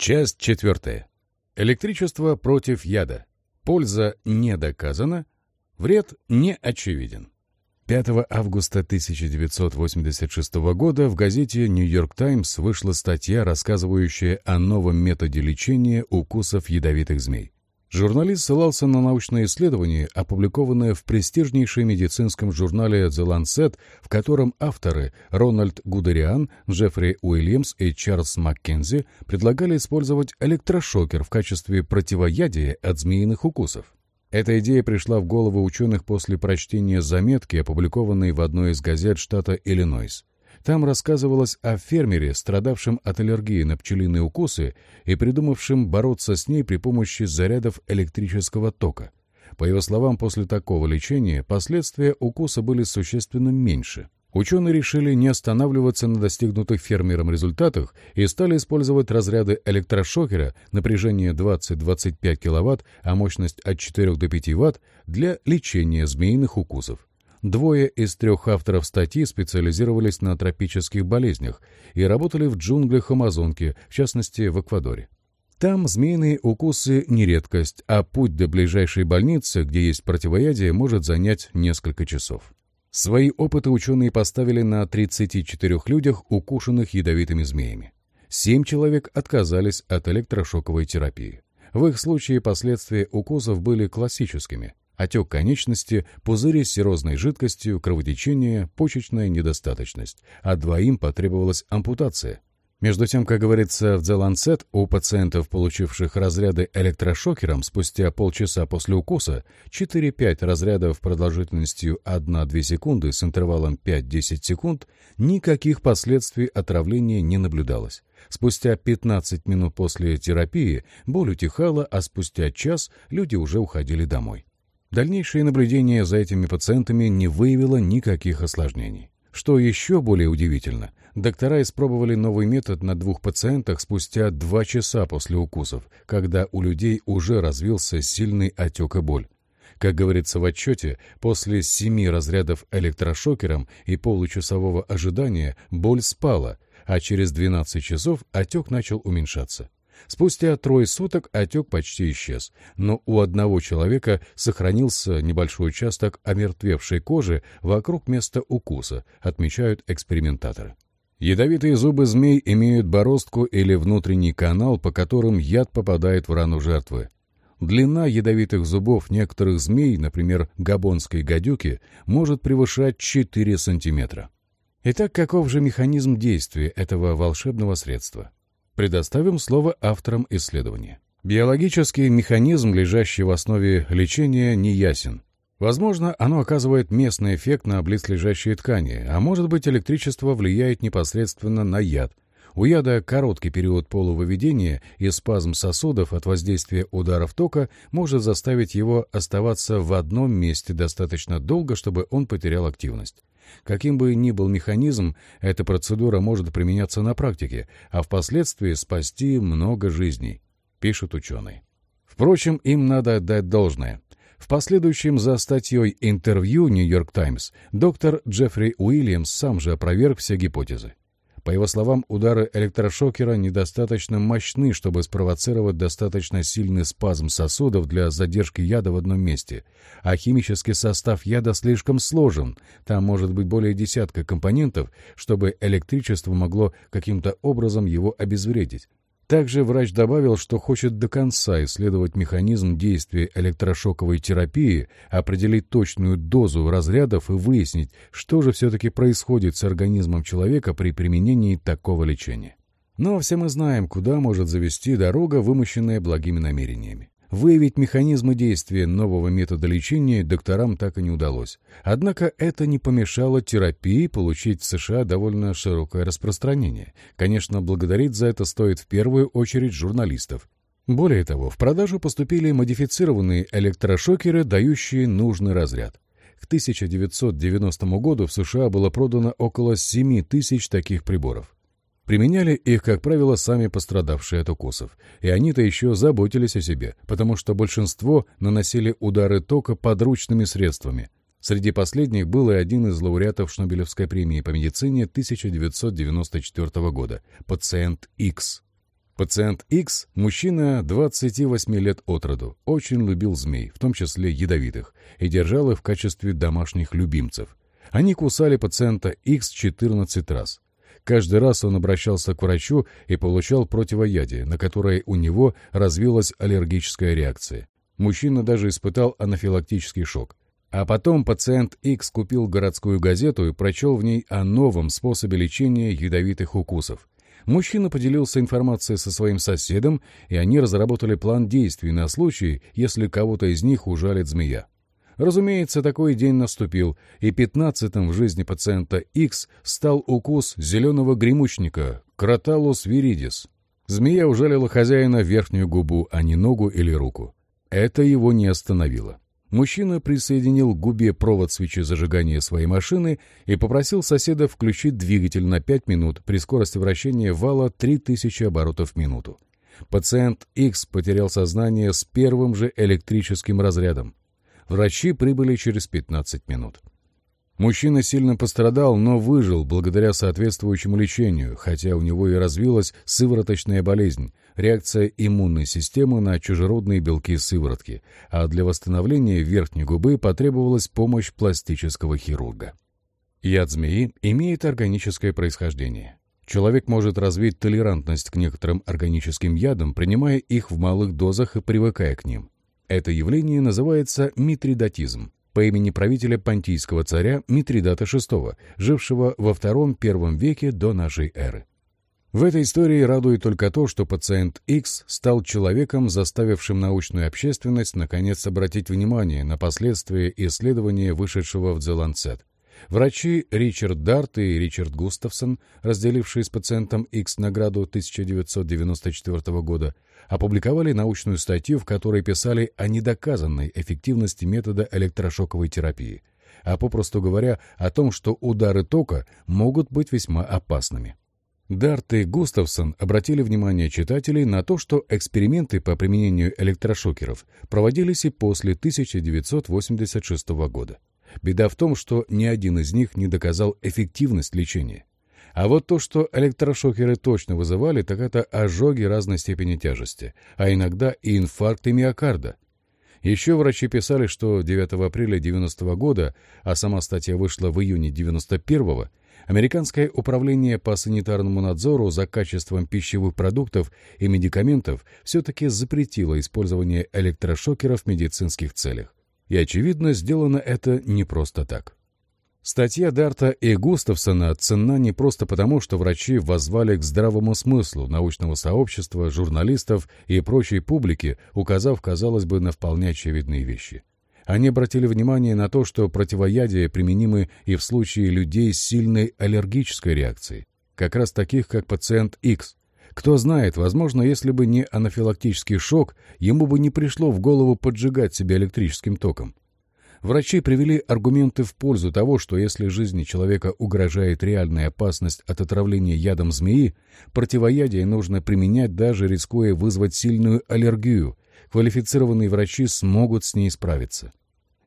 Часть четвертая. Электричество против яда. Польза не доказана, вред не очевиден. 5 августа 1986 года в газете «Нью-Йорк Таймс» вышла статья, рассказывающая о новом методе лечения укусов ядовитых змей. Журналист ссылался на научное исследование, опубликованное в престижнейшем медицинском журнале The Lancet, в котором авторы Рональд Гудериан, Джеффри Уильямс и Чарльз Маккензи предлагали использовать электрошокер в качестве противоядия от змеиных укусов. Эта идея пришла в голову ученых после прочтения заметки, опубликованной в одной из газет штата Иллинойс. Там рассказывалось о фермере, страдавшем от аллергии на пчелиные укусы и придумавшем бороться с ней при помощи зарядов электрического тока. По его словам, после такого лечения последствия укуса были существенно меньше. Ученые решили не останавливаться на достигнутых фермером результатах и стали использовать разряды электрошокера напряжение 20-25 кВт, а мощность от 4 до 5 Вт для лечения змеиных укусов. Двое из трех авторов статьи специализировались на тропических болезнях и работали в джунглях Амазонки, в частности, в Эквадоре. Там змеиные укусы не редкость, а путь до ближайшей больницы, где есть противоядие, может занять несколько часов. Свои опыты ученые поставили на 34 людях, укушенных ядовитыми змеями. Семь человек отказались от электрошоковой терапии. В их случае последствия укусов были классическими. Отек конечности, пузыри с серозной жидкостью, кровотечение, почечная недостаточность, а двоим потребовалась ампутация. Между тем, как говорится в The Lancet, у пациентов, получивших разряды электрошокером спустя полчаса после укуса, 4-5 разрядов продолжительностью 1-2 секунды с интервалом 5-10 секунд, никаких последствий отравления не наблюдалось. Спустя 15 минут после терапии боль утихала, а спустя час люди уже уходили домой. Дальнейшее наблюдение за этими пациентами не выявило никаких осложнений. Что еще более удивительно, доктора испробовали новый метод на двух пациентах спустя два часа после укусов, когда у людей уже развился сильный отек и боль. Как говорится в отчете, после семи разрядов электрошокером и получасового ожидания боль спала, а через 12 часов отек начал уменьшаться. Спустя трое суток отек почти исчез, но у одного человека сохранился небольшой участок омертвевшей кожи вокруг места укуса, отмечают экспериментаторы. Ядовитые зубы змей имеют бороздку или внутренний канал, по которым яд попадает в рану жертвы. Длина ядовитых зубов некоторых змей, например, габонской гадюки, может превышать 4 сантиметра. Итак, каков же механизм действия этого волшебного средства? Предоставим слово авторам исследования. Биологический механизм, лежащий в основе лечения, не ясен. Возможно, оно оказывает местный эффект на близлежащие ткани, а может быть электричество влияет непосредственно на яд. У яда короткий период полувыведения и спазм сосудов от воздействия ударов тока может заставить его оставаться в одном месте достаточно долго, чтобы он потерял активность. Каким бы ни был механизм, эта процедура может применяться на практике, а впоследствии спасти много жизней, пишут ученые. Впрочем, им надо отдать должное. В последующем за статьей интервью «Нью-Йорк Таймс» доктор Джеффри Уильямс сам же опроверг все гипотезы. По его словам, удары электрошокера недостаточно мощны, чтобы спровоцировать достаточно сильный спазм сосудов для задержки яда в одном месте, а химический состав яда слишком сложен, там может быть более десятка компонентов, чтобы электричество могло каким-то образом его обезвредить. Также врач добавил, что хочет до конца исследовать механизм действия электрошоковой терапии, определить точную дозу разрядов и выяснить, что же все-таки происходит с организмом человека при применении такого лечения. Но все мы знаем, куда может завести дорога, вымощенная благими намерениями. Выявить механизмы действия нового метода лечения докторам так и не удалось. Однако это не помешало терапии получить в США довольно широкое распространение. Конечно, благодарить за это стоит в первую очередь журналистов. Более того, в продажу поступили модифицированные электрошокеры, дающие нужный разряд. К 1990 году в США было продано около 7 тысяч таких приборов. Применяли их, как правило, сами пострадавшие от укусов. И они-то еще заботились о себе, потому что большинство наносили удары тока подручными средствами. Среди последних был и один из лауреатов Шнобелевской премии по медицине 1994 года – пациент X. Пациент X, мужчина 28 лет от роду, очень любил змей, в том числе ядовитых, и держал их в качестве домашних любимцев. Они кусали пациента X 14 раз. Каждый раз он обращался к врачу и получал противоядие, на которое у него развилась аллергическая реакция. Мужчина даже испытал анафилактический шок. А потом пациент X купил городскую газету и прочел в ней о новом способе лечения ядовитых укусов. Мужчина поделился информацией со своим соседом, и они разработали план действий на случай, если кого-то из них ужалит змея. Разумеется, такой день наступил, и пятнадцатым в жизни пациента X стал укус зеленого гремучника Кроталус виридис. Змея ужалила хозяина верхнюю губу, а не ногу или руку. Это его не остановило. Мужчина присоединил к губе провод свечи зажигания своей машины и попросил соседа включить двигатель на 5 минут при скорости вращения вала 3000 оборотов в минуту. Пациент X потерял сознание с первым же электрическим разрядом. Врачи прибыли через 15 минут. Мужчина сильно пострадал, но выжил благодаря соответствующему лечению, хотя у него и развилась сывороточная болезнь, реакция иммунной системы на чужеродные белки сыворотки, а для восстановления верхней губы потребовалась помощь пластического хирурга. Яд змеи имеет органическое происхождение. Человек может развить толерантность к некоторым органическим ядам, принимая их в малых дозах и привыкая к ним. Это явление называется митридатизм по имени правителя понтийского царя Митридата VI, жившего во II-I веке до нашей эры. В этой истории радует только то, что пациент X стал человеком, заставившим научную общественность наконец обратить внимание на последствия исследования, вышедшего в The Lancet. Врачи Ричард Дарт и Ричард Густавсон, разделившие с пациентом X награду 1994 года, опубликовали научную статью, в которой писали о недоказанной эффективности метода электрошоковой терапии, а попросту говоря о том, что удары тока могут быть весьма опасными. Дарт и Густавсон обратили внимание читателей на то, что эксперименты по применению электрошокеров проводились и после 1986 года. Беда в том, что ни один из них не доказал эффективность лечения. А вот то, что электрошокеры точно вызывали, так это ожоги разной степени тяжести, а иногда и инфаркты миокарда. Еще врачи писали, что 9 апреля 90 -го года, а сама статья вышла в июне 91-го, Американское управление по санитарному надзору за качеством пищевых продуктов и медикаментов все-таки запретило использование электрошокеров в медицинских целях. И, очевидно, сделано это не просто так. Статья Дарта и Густавсона ценна не просто потому, что врачи воззвали к здравому смыслу научного сообщества, журналистов и прочей публики, указав, казалось бы, на вполне очевидные вещи. Они обратили внимание на то, что противоядия применимы и в случае людей с сильной аллергической реакцией, как раз таких, как пациент X, кто знает, возможно, если бы не анафилактический шок, ему бы не пришло в голову поджигать себя электрическим током. Врачи привели аргументы в пользу того, что если жизни человека угрожает реальная опасность от отравления ядом змеи, противоядие нужно применять даже рискуя вызвать сильную аллергию. Квалифицированные врачи смогут с ней справиться.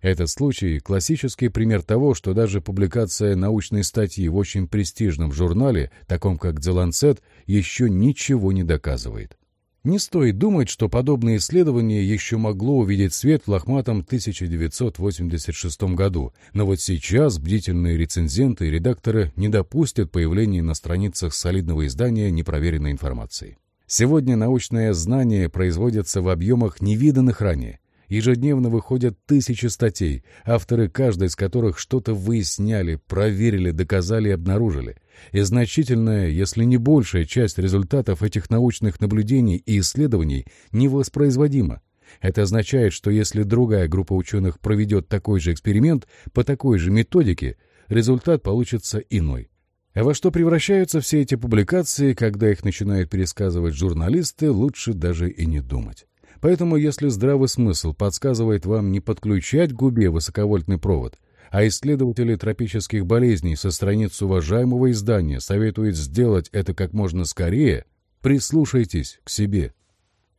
Этот случай – классический пример того, что даже публикация научной статьи в очень престижном журнале, таком как The Lancet, еще ничего не доказывает. Не стоит думать, что подобное исследование еще могло увидеть свет в лохматом 1986 году, но вот сейчас бдительные рецензенты и редакторы не допустят появления на страницах солидного издания непроверенной информации. Сегодня научное знание производится в объемах невиданных ранее, Ежедневно выходят тысячи статей, авторы каждой из которых что-то выясняли, проверили, доказали и обнаружили. И значительная, если не большая часть результатов этих научных наблюдений и исследований невоспроизводима. Это означает, что если другая группа ученых проведет такой же эксперимент по такой же методике, результат получится иной. А во что превращаются все эти публикации, когда их начинают пересказывать журналисты, лучше даже и не думать. Поэтому, если здравый смысл подсказывает вам не подключать к губе высоковольтный провод, а исследователи тропических болезней со страниц уважаемого издания советуют сделать это как можно скорее, прислушайтесь к себе.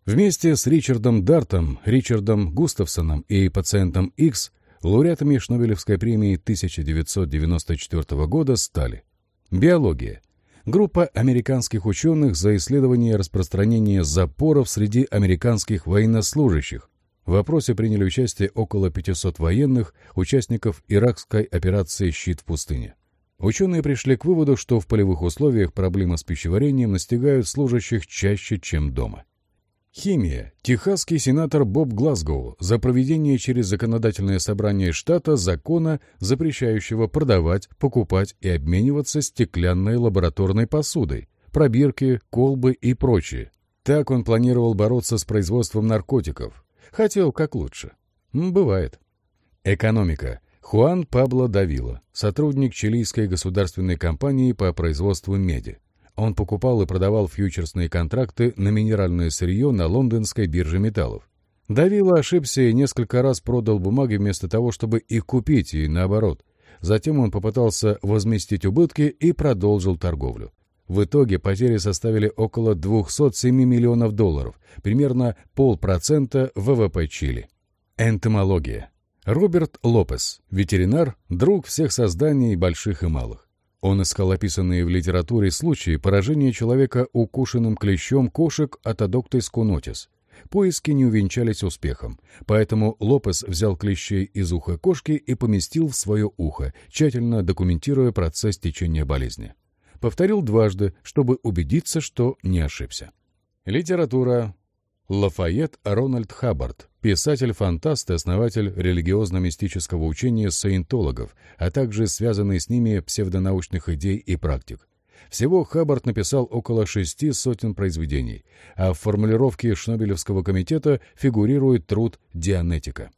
Вместе с Ричардом Дартом, Ричардом Густавсоном и пациентом X лауреатами Шнобелевской премии 1994 года стали Биология группа американских ученых за исследование распространения запоров среди американских военнослужащих. В вопросе приняли участие около 500 военных, участников иракской операции «Щит в пустыне». Ученые пришли к выводу, что в полевых условиях проблемы с пищеварением настигают служащих чаще, чем дома. Химия. Техасский сенатор Боб Глазгоу за проведение через законодательное собрание штата закона, запрещающего продавать, покупать и обмениваться стеклянной лабораторной посудой, пробирки, колбы и прочее. Так он планировал бороться с производством наркотиков. Хотел как лучше. Бывает. Экономика. Хуан Пабло Давила, сотрудник чилийской государственной компании по производству меди. Он покупал и продавал фьючерсные контракты на минеральное сырье на лондонской бирже металлов. Давила ошибся и несколько раз продал бумаги вместо того, чтобы их купить, и наоборот. Затем он попытался возместить убытки и продолжил торговлю. В итоге потери составили около 207 миллионов долларов, примерно полпроцента ВВП Чили. Энтомология. Роберт Лопес, ветеринар, друг всех созданий, больших и малых. Он искал описанные в литературе случаи поражения человека укушенным клещом кошек от адоктис кунотис. Поиски не увенчались успехом, поэтому Лопес взял клещей из уха кошки и поместил в свое ухо, тщательно документируя процесс течения болезни. Повторил дважды, чтобы убедиться, что не ошибся. Литература. Лафайет Рональд Хаббард, писатель-фантаст и основатель религиозно-мистического учения саентологов, а также связанный с ними псевдонаучных идей и практик. Всего Хаббард написал около шести сотен произведений, а в формулировке Шнобелевского комитета фигурирует труд «Дианетика».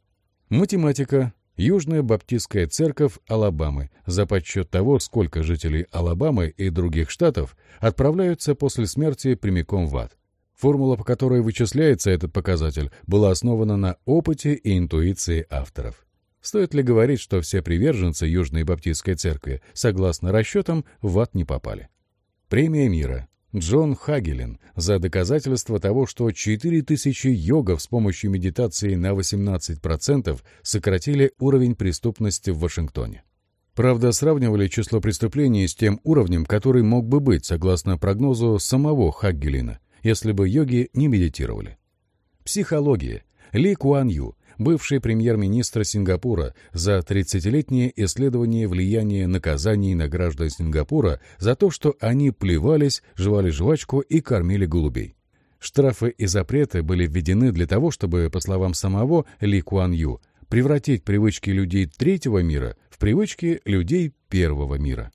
Математика. Южная Баптистская церковь Алабамы за подсчет того, сколько жителей Алабамы и других штатов отправляются после смерти прямиком в ад. Формула, по которой вычисляется этот показатель, была основана на опыте и интуиции авторов. Стоит ли говорить, что все приверженцы Южной Баптистской церкви, согласно расчетам, в ад не попали? Премия мира. Джон Хагелин за доказательство того, что 4000 йогов с помощью медитации на 18% сократили уровень преступности в Вашингтоне. Правда, сравнивали число преступлений с тем уровнем, который мог бы быть, согласно прогнозу самого Хаггелина, если бы йоги не медитировали. Психология. Ли Куан Ю, бывший премьер-министр Сингапура, за 30-летнее исследование влияния наказаний на граждан Сингапура за то, что они плевались, жевали жвачку и кормили голубей. Штрафы и запреты были введены для того, чтобы, по словам самого Ли Куан Ю, превратить привычки людей третьего мира в привычки людей первого мира.